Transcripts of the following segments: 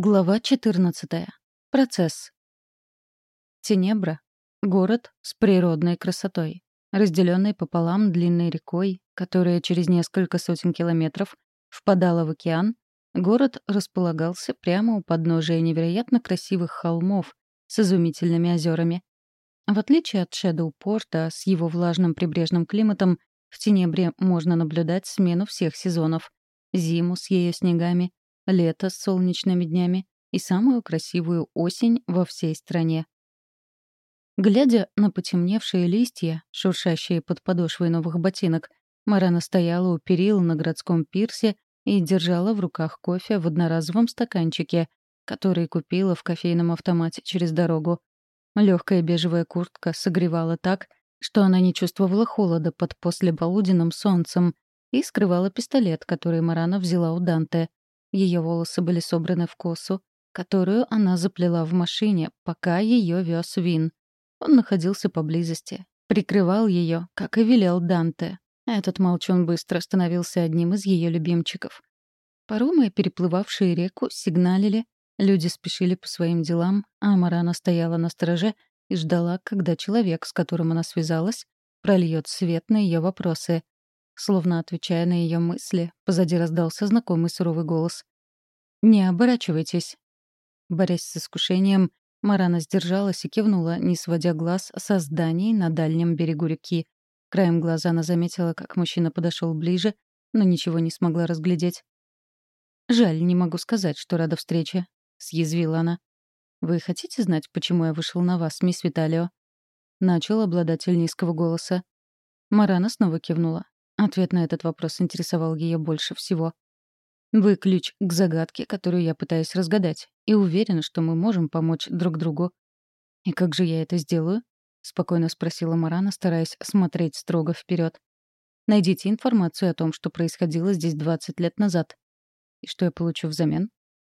Глава 14. Процесс. Тенебра — город с природной красотой, разделенный пополам длинной рекой, которая через несколько сотен километров впадала в океан, город располагался прямо у подножия невероятно красивых холмов с изумительными озерами. В отличие от Шэдоу-порта с его влажным прибрежным климатом, в Тенебре можно наблюдать смену всех сезонов — зиму с ее снегами — лето с солнечными днями и самую красивую осень во всей стране. Глядя на потемневшие листья, шуршащие под подошвой новых ботинок, Марана стояла у перил на городском пирсе и держала в руках кофе в одноразовом стаканчике, который купила в кофейном автомате через дорогу. Легкая бежевая куртка согревала так, что она не чувствовала холода под послеполуденным солнцем и скрывала пистолет, который Марана взяла у Данте. Ее волосы были собраны в косу, которую она заплела в машине, пока ее вез Вин. Он находился поблизости, прикрывал ее, как и велел Данте. Этот молчун быстро становился одним из ее любимчиков. Паромы, переплывавшие реку, сигналили, люди спешили по своим делам, а Марана стояла на стороже и ждала, когда человек, с которым она связалась, прольет свет на ее вопросы. Словно отвечая на ее мысли, позади раздался знакомый суровый голос. «Не оборачивайтесь». Борясь с искушением, Марана сдержалась и кивнула, не сводя глаз со зданий на дальнем берегу реки. Краем глаза она заметила, как мужчина подошел ближе, но ничего не смогла разглядеть. «Жаль, не могу сказать, что рада встрече», — съязвила она. «Вы хотите знать, почему я вышел на вас, мисс Виталио?» Начал обладатель низкого голоса. Марана снова кивнула. Ответ на этот вопрос интересовал ее больше всего. «Вы ключ к загадке, которую я пытаюсь разгадать, и уверена, что мы можем помочь друг другу». «И как же я это сделаю?» — спокойно спросила Марана, стараясь смотреть строго вперед. «Найдите информацию о том, что происходило здесь 20 лет назад. И что я получу взамен?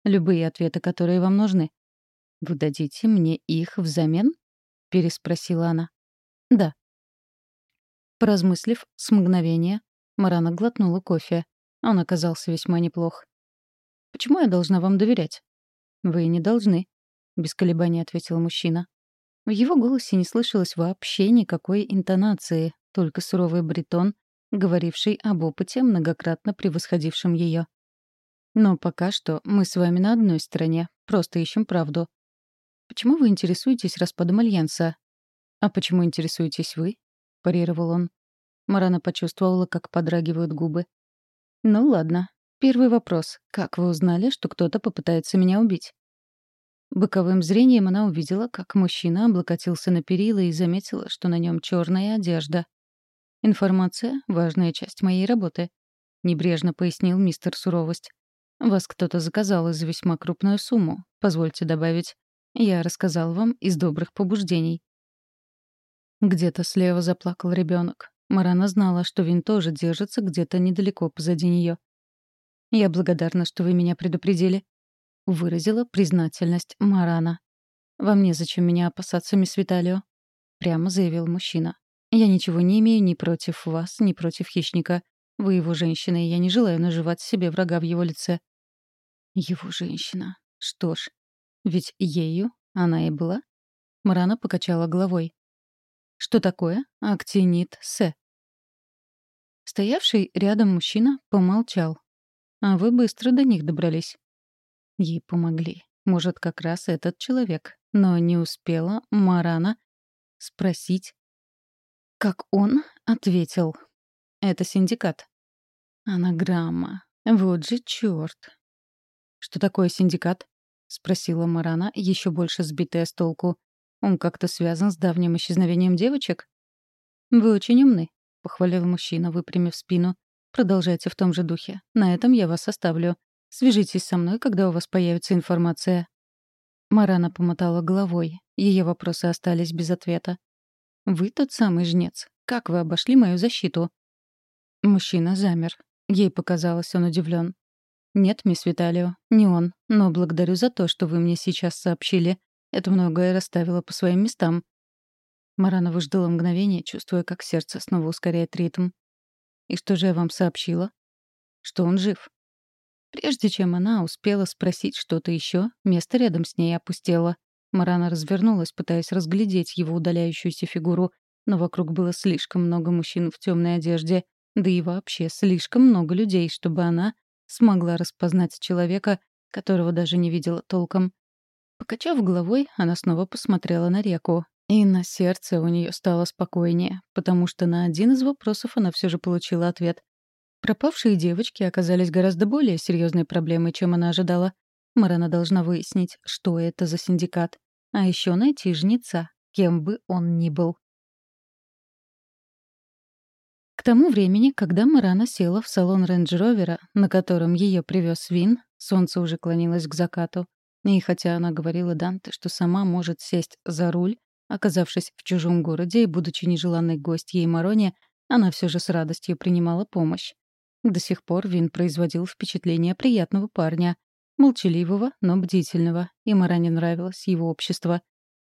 Любые ответы, которые вам нужны». «Вы дадите мне их взамен?» — переспросила она. «Да», Поразмыслив с мгновения, Марана глотнула кофе. Он оказался весьма неплох. «Почему я должна вам доверять?» «Вы не должны», — без колебаний ответил мужчина. В его голосе не слышалось вообще никакой интонации, только суровый бритон, говоривший об опыте, многократно превосходившем ее. «Но пока что мы с вами на одной стороне, просто ищем правду. Почему вы интересуетесь распадом Альянса? А почему интересуетесь вы? — парировал он. Марана почувствовала, как подрагивают губы. «Ну ладно. Первый вопрос. Как вы узнали, что кто-то попытается меня убить?» Боковым зрением она увидела, как мужчина облокотился на перила и заметила, что на нем черная одежда. «Информация — важная часть моей работы», — небрежно пояснил мистер Суровость. «Вас кто-то заказал за весьма крупную сумму. Позвольте добавить. Я рассказал вам из добрых побуждений. Где-то слева заплакал ребенок. Марана знала, что Вин тоже держится где-то недалеко позади нее. «Я благодарна, что вы меня предупредили», — выразила признательность Марана. «Вам незачем меня опасаться, мисс Виталио», — прямо заявил мужчина. «Я ничего не имею ни против вас, ни против хищника. Вы его женщина, и я не желаю наживать себе врага в его лице». «Его женщина. Что ж, ведь ею она и была?» Марана покачала головой. Что такое актинит С? Стоявший рядом мужчина помолчал. А вы быстро до них добрались. Ей помогли. Может, как раз этот человек. Но не успела Марана спросить, как он ответил. Это синдикат. Анаграмма. Вот же чёрт. Что такое синдикат? спросила Марана, еще больше сбитая с толку. Он как-то связан с давним исчезновением девочек? Вы очень умны, похвалил мужчина, выпрямив спину. Продолжайте в том же духе. На этом я вас оставлю. Свяжитесь со мной, когда у вас появится информация. Марана помотала головой. Ее вопросы остались без ответа. «Вы тот самый жнец. Как вы обошли мою защиту?» Мужчина замер. Ей показалось, он удивлен. «Нет, мисс Виталио, не он. Но благодарю за то, что вы мне сейчас сообщили. Это многое расставило по своим местам. Марана выждала мгновение, чувствуя, как сердце снова ускоряет ритм. «И что же я вам сообщила?» «Что он жив». Прежде чем она успела спросить что-то еще, место рядом с ней опустело. Марана развернулась, пытаясь разглядеть его удаляющуюся фигуру, но вокруг было слишком много мужчин в темной одежде, да и вообще слишком много людей, чтобы она смогла распознать человека, которого даже не видела толком. Покачав головой, она снова посмотрела на реку. И на сердце у нее стало спокойнее, потому что на один из вопросов она все же получила ответ. Пропавшие девочки оказались гораздо более серьезной проблемой, чем она ожидала. Марана должна выяснить, что это за синдикат. А еще найти жнеца, кем бы он ни был. К тому времени, когда Марана села в салон рейндж-ровера, на котором ее привез Вин, солнце уже клонилось к закату. И хотя она говорила Данте, что сама может сесть за руль, оказавшись в чужом городе и будучи нежеланной гостьей Мароне, она все же с радостью принимала помощь. До сих пор Вин производил впечатление приятного парня, молчаливого, но бдительного, и Маране нравилось его общество.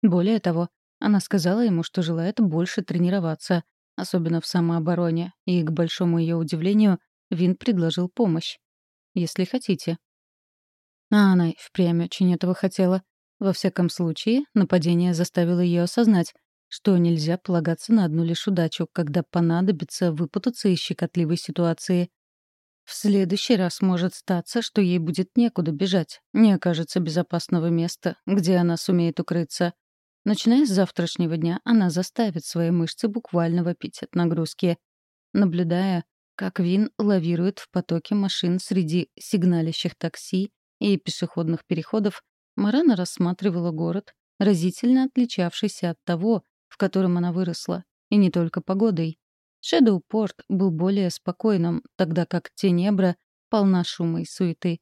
Более того, она сказала ему, что желает больше тренироваться, особенно в самообороне, и, к большому ее удивлению, Вин предложил помощь. «Если хотите». А она и впрямь очень этого хотела. Во всяком случае, нападение заставило ее осознать, что нельзя полагаться на одну лишь удачу, когда понадобится выпутаться из щекотливой ситуации. В следующий раз может статься, что ей будет некуда бежать, не окажется безопасного места, где она сумеет укрыться. Начиная с завтрашнего дня, она заставит свои мышцы буквально вопить от нагрузки. Наблюдая, как Вин лавирует в потоке машин среди сигналящих такси и пешеходных переходов, Марана рассматривала город, разительно отличавшийся от того, в котором она выросла, и не только погодой. Шэдоу-порт был более спокойным, тогда как Тенебра полна шума и суеты.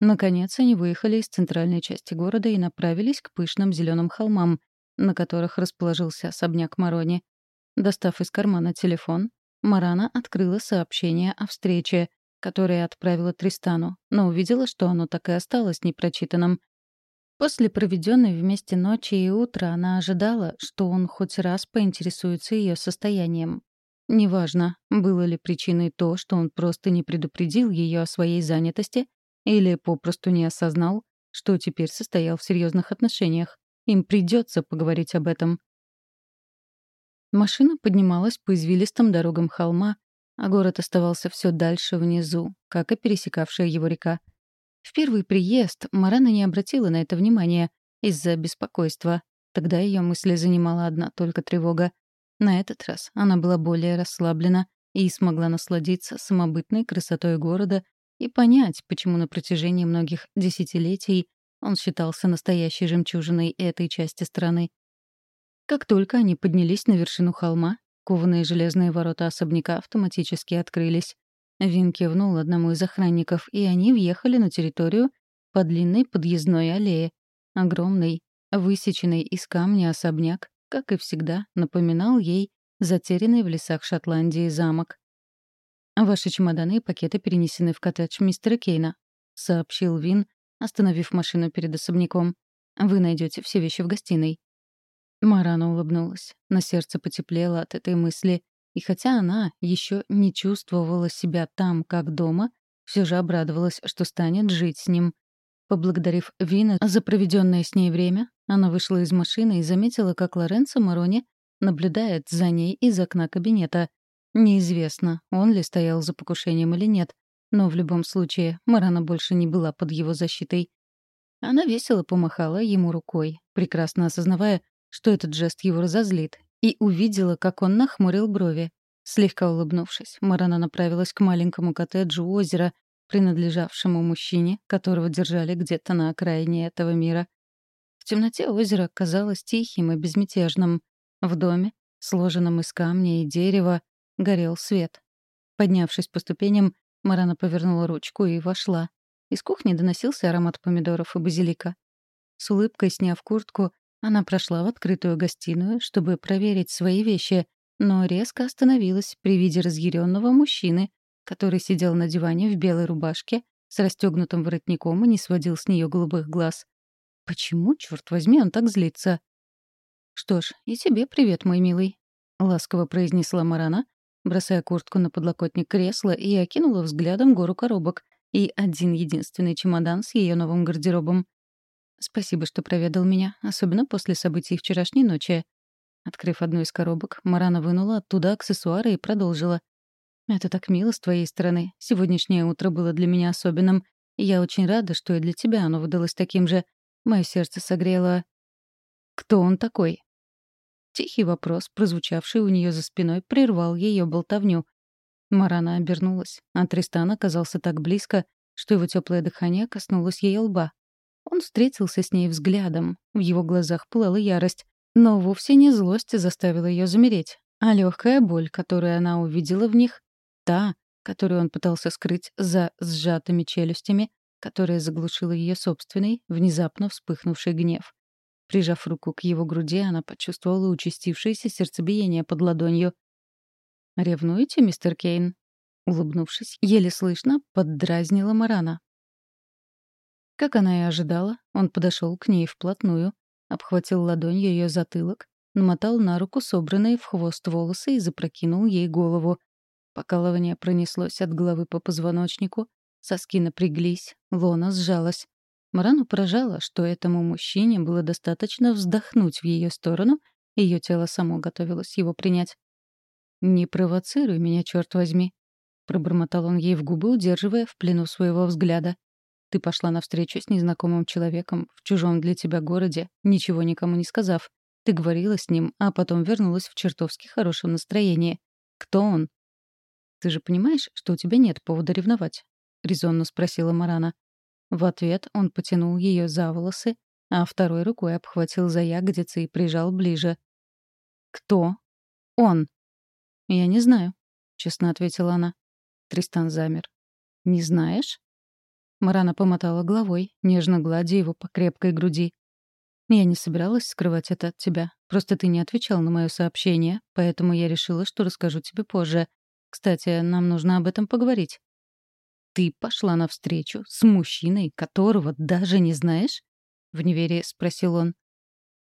Наконец они выехали из центральной части города и направились к пышным зеленым холмам, на которых расположился особняк Марони. Достав из кармана телефон, Марана открыла сообщение о встрече, которое отправила Тристану, но увидела, что оно так и осталось непрочитанным. После проведенной вместе ночи и утра она ожидала, что он хоть раз поинтересуется ее состоянием. Неважно, было ли причиной то, что он просто не предупредил ее о своей занятости или попросту не осознал, что теперь состоял в серьезных отношениях. Им придется поговорить об этом. Машина поднималась по извилистым дорогам холма, а город оставался все дальше внизу, как и пересекавшая его река. В первый приезд Марана не обратила на это внимания из-за беспокойства. Тогда ее мысли занимала одна только тревога. На этот раз она была более расслаблена и смогла насладиться самобытной красотой города и понять, почему на протяжении многих десятилетий он считался настоящей жемчужиной этой части страны. Как только они поднялись на вершину холма, кованые железные ворота особняка автоматически открылись. Вин кивнул одному из охранников, и они въехали на территорию по длинной подъездной аллее. Огромный, высеченный из камня особняк, как и всегда, напоминал ей затерянный в лесах Шотландии замок. «Ваши чемоданы и пакеты перенесены в коттедж мистера Кейна», — сообщил Вин, остановив машину перед особняком. «Вы найдете все вещи в гостиной». Марана улыбнулась. На сердце потеплело от этой мысли. И хотя она еще не чувствовала себя там, как дома, все же обрадовалась, что станет жить с ним. Поблагодарив Вина за проведенное с ней время, она вышла из машины и заметила, как Лоренцо Марони наблюдает за ней из окна кабинета. Неизвестно, он ли стоял за покушением или нет, но в любом случае Марана больше не была под его защитой. Она весело помахала ему рукой, прекрасно осознавая, что этот жест его разозлит, и увидела, как он нахмурил брови. Слегка улыбнувшись, Марана направилась к маленькому коттеджу озера, принадлежавшему мужчине, которого держали где-то на окраине этого мира. В темноте озеро казалось тихим и безмятежным. В доме, сложенном из камня и дерева, горел свет. Поднявшись по ступеням, Марана повернула ручку и вошла. Из кухни доносился аромат помидоров и базилика. С улыбкой сняв куртку, она прошла в открытую гостиную, чтобы проверить свои вещи, но резко остановилась при виде разъяренного мужчины, который сидел на диване в белой рубашке с расстегнутым воротником и не сводил с нее голубых глаз. Почему, черт возьми, он так злится? «Что ж, и тебе привет, мой милый», — ласково произнесла Марана, бросая куртку на подлокотник кресла и окинула взглядом гору коробок, и один единственный чемодан с ее новым гардеробом. Спасибо, что проведал меня, особенно после событий вчерашней ночи. Открыв одну из коробок, Марана вынула оттуда аксессуары и продолжила. «Это так мило с твоей стороны. Сегодняшнее утро было для меня особенным. И я очень рада, что и для тебя оно выдалось таким же. Мое сердце согрело...» «Кто он такой?» Тихий вопрос, прозвучавший у нее за спиной, прервал ее болтовню. Марана обернулась, а Тристан оказался так близко, что его теплое дыхание коснулось ее лба. Он встретился с ней взглядом, в его глазах пылала ярость, но вовсе не злость заставила ее замереть, а легкая боль, которую она увидела в них, та, которую он пытался скрыть за сжатыми челюстями, которая заглушила ее собственный, внезапно вспыхнувший гнев. Прижав руку к его груди, она почувствовала участившееся сердцебиение под ладонью. «Ревнуете, мистер Кейн?» Улыбнувшись, еле слышно, поддразнила Марана. Как она и ожидала, он подошел к ней вплотную, обхватил ладонью ее затылок, намотал на руку собранные в хвост волосы и запрокинул ей голову. Покалывание пронеслось от головы по позвоночнику, соски напряглись, лона сжалась. Марану поражало, что этому мужчине было достаточно вздохнуть в ее сторону, ее тело само готовилось его принять. «Не провоцируй меня, черт возьми», — пробормотал он ей в губы, удерживая в плену своего взгляда. «Ты пошла навстречу с незнакомым человеком в чужом для тебя городе, ничего никому не сказав. Ты говорила с ним, а потом вернулась в чертовски хорошем настроении. Кто он?» «Ты же понимаешь, что у тебя нет повода ревновать?» — резонно спросила Марана. В ответ он потянул ее за волосы, а второй рукой обхватил за ягодицы и прижал ближе. «Кто?» «Он». «Я не знаю», — честно ответила она. Тристан замер. «Не знаешь?» Марана помотала головой, нежно гладя его по крепкой груди. «Я не собиралась скрывать это от тебя. Просто ты не отвечал на мое сообщение, поэтому я решила, что расскажу тебе позже. Кстати, нам нужно об этом поговорить». «Ты пошла навстречу с мужчиной, которого даже не знаешь?» — в неверии спросил он.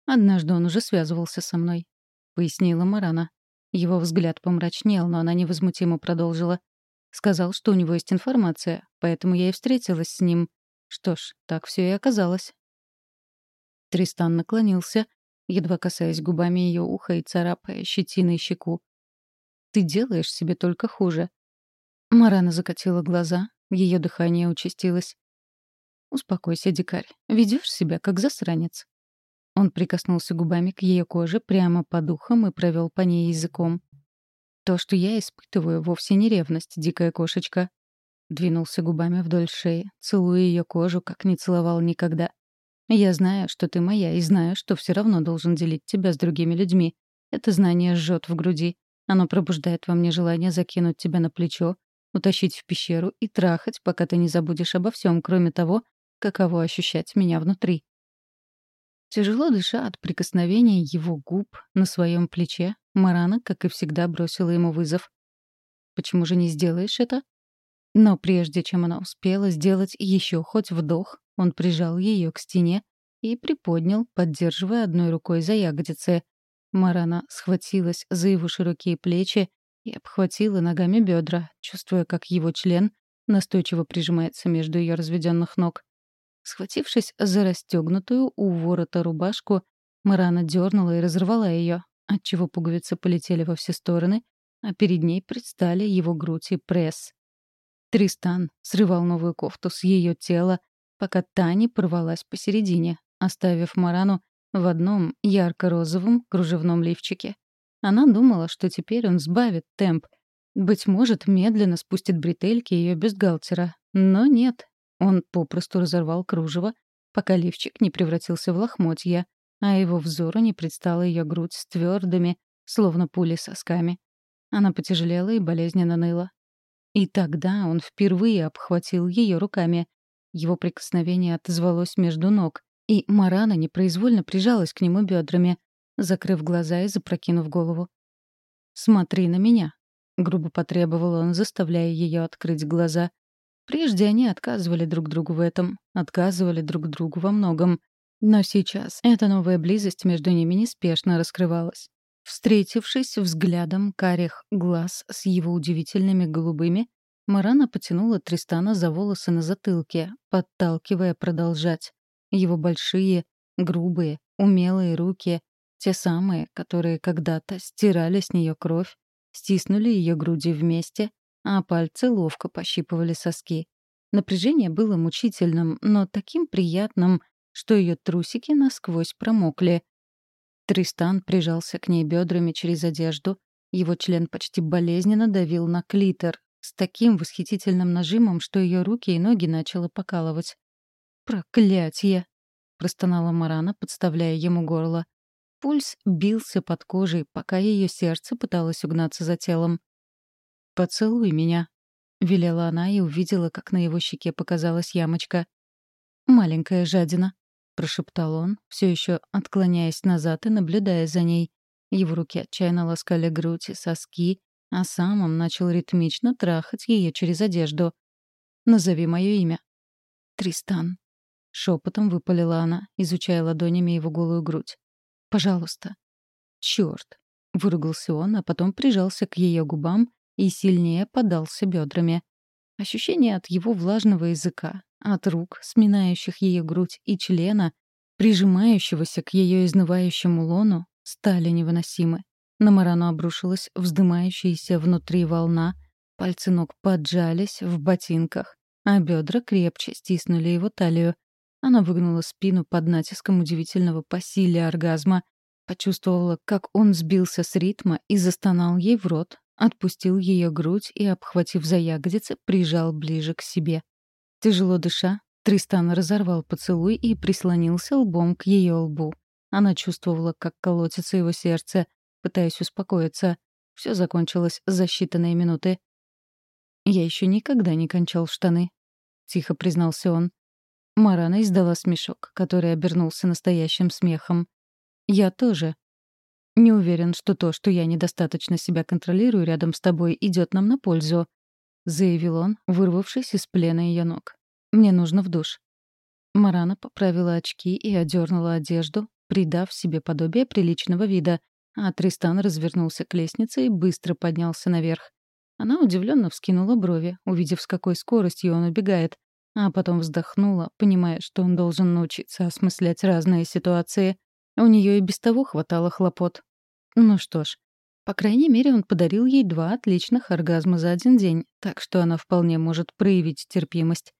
«Однажды он уже связывался со мной», — пояснила Марана. Его взгляд помрачнел, но она невозмутимо продолжила. Сказал, что у него есть информация, поэтому я и встретилась с ним. Что ж, так все и оказалось. Тристан наклонился, едва касаясь губами ее уха и царапая щетиной щеку. «Ты делаешь себе только хуже». Марана закатила глаза, ее дыхание участилось. «Успокойся, дикарь. Ведешь себя, как засранец». Он прикоснулся губами к ее коже прямо по духам и провел по ней языком. «То, что я испытываю, вовсе не ревность, дикая кошечка». Двинулся губами вдоль шеи, целуя ее кожу, как не целовал никогда. «Я знаю, что ты моя, и знаю, что все равно должен делить тебя с другими людьми. Это знание жжет в груди. Оно пробуждает во мне желание закинуть тебя на плечо, утащить в пещеру и трахать, пока ты не забудешь обо всем, кроме того, каково ощущать меня внутри. Тяжело дыша от прикосновения его губ на своем плече, Марана, как и всегда, бросила ему вызов. «Почему же не сделаешь это?» Но прежде чем она успела сделать еще хоть вдох, он прижал ее к стене и приподнял, поддерживая одной рукой за ягодицы. Марана схватилась за его широкие плечи и обхватила ногами бедра, чувствуя, как его член настойчиво прижимается между ее разведенных ног. Схватившись за расстегнутую у ворота рубашку, Марана дернула и разорвала ее, отчего пуговицы полетели во все стороны, а перед ней предстали его грудь и пресс. Тристан срывал новую кофту с ее тела, пока та не порвалась посередине, оставив Марану в одном ярко-розовом кружевном лифчике. Она думала, что теперь он сбавит темп. Быть может, медленно спустит бретельки ее бюстгальтера. Но нет. Он попросту разорвал кружево, пока лифчик не превратился в лохмотья, а его взору не предстала ее грудь с твердыми, словно пули сосками. Она потяжелела и болезненно ныла. И тогда он впервые обхватил ее руками. Его прикосновение отозвалось между ног, и Марана непроизвольно прижалась к нему бедрами, закрыв глаза и запрокинув голову. «Смотри на меня», — грубо потребовал он, заставляя ее открыть глаза. Прежде они отказывали друг другу в этом, отказывали друг другу во многом. Но сейчас эта новая близость между ними неспешно раскрывалась. Встретившись взглядом карих глаз с его удивительными голубыми, Марана потянула Тристана за волосы на затылке, подталкивая продолжать. Его большие, грубые, умелые руки, те самые, которые когда-то стирали с нее кровь, стиснули ее груди вместе, а пальцы ловко пощипывали соски. Напряжение было мучительным, но таким приятным, что ее трусики насквозь промокли. Тристан прижался к ней бедрами через одежду, его член почти болезненно давил на клитор, с таким восхитительным нажимом, что ее руки и ноги начало покалывать. «Проклятье!» — простонала Марана, подставляя ему горло. Пульс бился под кожей, пока ее сердце пыталось угнаться за телом. «Поцелуй меня», — велела она и увидела, как на его щеке показалась ямочка. «Маленькая жадина», — прошептал он, все еще отклоняясь назад и наблюдая за ней. Его руки отчаянно ласкали грудь и соски, а сам он начал ритмично трахать ее через одежду. «Назови мое имя». «Тристан», — шепотом выпалила она, изучая ладонями его голую грудь. «Пожалуйста». «Чёрт», — выругался он, а потом прижался к ее губам и сильнее подался бедрами. Ощущение от его влажного языка, от рук, сминающих ее грудь и члена, прижимающегося к ее изнывающему лону, стали невыносимы. На Марану обрушилась вздымающаяся внутри волна, пальцы ног поджались в ботинках, а бедра крепче стиснули его талию. Она выгнула спину под натиском удивительного по силе оргазма, почувствовала, как он сбился с ритма и застонал ей в рот, отпустил ее грудь и, обхватив за ягодицы, прижал ближе к себе. Тяжело дыша, Тристан разорвал поцелуй и прислонился лбом к ее лбу. Она чувствовала, как колотится его сердце, пытаясь успокоиться. Все закончилось за считанные минуты. «Я еще никогда не кончал штаны», — тихо признался он. Марана издала смешок, который обернулся настоящим смехом. «Я тоже. Не уверен, что то, что я недостаточно себя контролирую рядом с тобой, идет нам на пользу», — заявил он, вырвавшись из плена ее ног. «Мне нужно в душ». Марана поправила очки и одернула одежду, придав себе подобие приличного вида, а Тристан развернулся к лестнице и быстро поднялся наверх. Она удивленно вскинула брови, увидев, с какой скоростью он убегает, а потом вздохнула, понимая, что он должен научиться осмыслять разные ситуации. У нее и без того хватало хлопот. Ну что ж, по крайней мере, он подарил ей два отличных оргазма за один день, так что она вполне может проявить терпимость.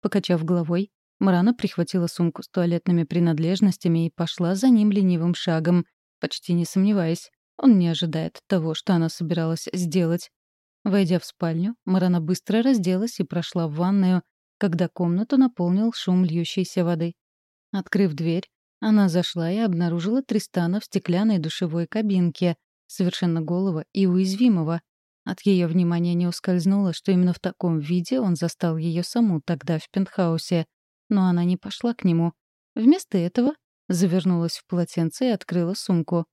Покачав головой, Марана прихватила сумку с туалетными принадлежностями и пошла за ним ленивым шагом, почти не сомневаясь. Он не ожидает того, что она собиралась сделать. Войдя в спальню, Марана быстро разделась и прошла в ванную, когда комнату наполнил шум льющейся воды. Открыв дверь, она зашла и обнаружила Тристана в стеклянной душевой кабинке, совершенно голого и уязвимого. От ее внимания не ускользнуло, что именно в таком виде он застал ее саму тогда в пентхаусе. Но она не пошла к нему. Вместо этого завернулась в полотенце и открыла сумку.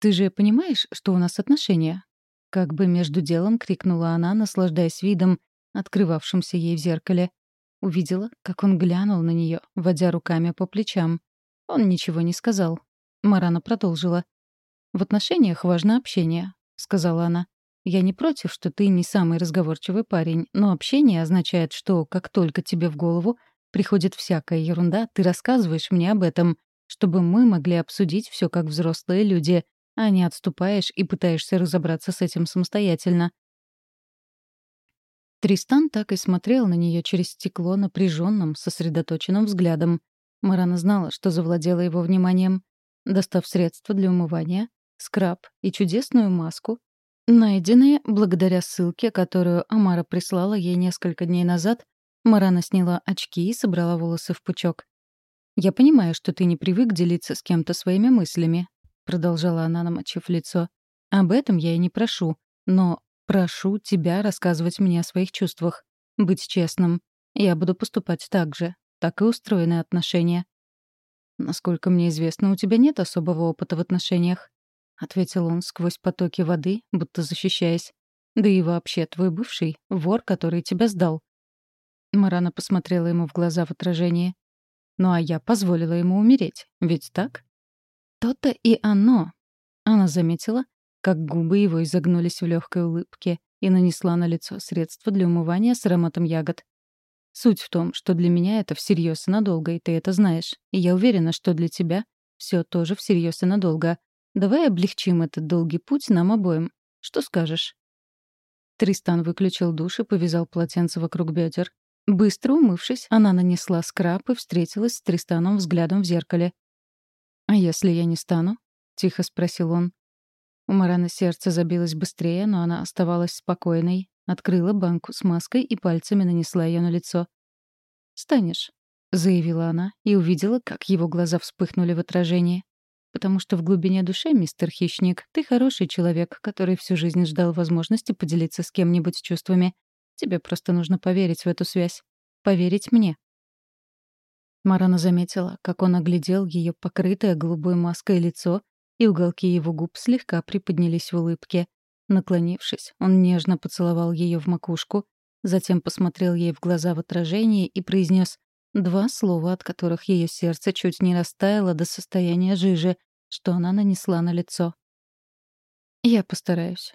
«Ты же понимаешь, что у нас отношения?» Как бы между делом крикнула она, наслаждаясь видом, открывавшимся ей в зеркале. Увидела, как он глянул на нее, водя руками по плечам. Он ничего не сказал. Марана продолжила. «В отношениях важно общение», — сказала она. «Я не против, что ты не самый разговорчивый парень, но общение означает, что как только тебе в голову приходит всякая ерунда, ты рассказываешь мне об этом, чтобы мы могли обсудить все как взрослые люди, а не отступаешь и пытаешься разобраться с этим самостоятельно. Тристан так и смотрел на нее через стекло напряженным, сосредоточенным взглядом. Марана знала, что завладела его вниманием. Достав средства для умывания, скраб и чудесную маску, найденные благодаря ссылке, которую Амара прислала ей несколько дней назад, Марана сняла очки и собрала волосы в пучок. «Я понимаю, что ты не привык делиться с кем-то своими мыслями», — продолжала она, намочив лицо. «Об этом я и не прошу, но прошу тебя рассказывать мне о своих чувствах. Быть честным. Я буду поступать так же. Так и устроены отношения». «Насколько мне известно, у тебя нет особого опыта в отношениях», — ответил он сквозь потоки воды, будто защищаясь. «Да и вообще, твой бывший — вор, который тебя сдал. Марана посмотрела ему в глаза в отражении. «Ну а я позволила ему умереть, ведь так?» «То-то и оно!» Она заметила, как губы его изогнулись в легкой улыбке, и нанесла на лицо средство для умывания с ароматом ягод. Суть в том, что для меня это всерьез и надолго, и ты это знаешь. И я уверена, что для тебя все тоже всерьез и надолго. Давай облегчим этот долгий путь нам обоим. Что скажешь?» Тристан выключил душ и повязал полотенце вокруг бедер. Быстро умывшись, она нанесла скраб и встретилась с Тристаном взглядом в зеркале. «А если я не стану?» — тихо спросил он. У Мараны сердце забилось быстрее, но она оставалась спокойной, открыла банку с маской и пальцами нанесла ее на лицо. «Станешь», — заявила она и увидела, как его глаза вспыхнули в отражении. «Потому что в глубине души, мистер Хищник, ты хороший человек, который всю жизнь ждал возможности поделиться с кем-нибудь чувствами. Тебе просто нужно поверить в эту связь. Поверить мне». Марана заметила, как он оглядел ее покрытое голубой маской лицо, и уголки его губ слегка приподнялись в улыбке. Наклонившись, он нежно поцеловал ее в макушку, затем посмотрел ей в глаза в отражении и произнес два слова, от которых ее сердце чуть не растаяло до состояния жижи, что она нанесла на лицо. «Я постараюсь.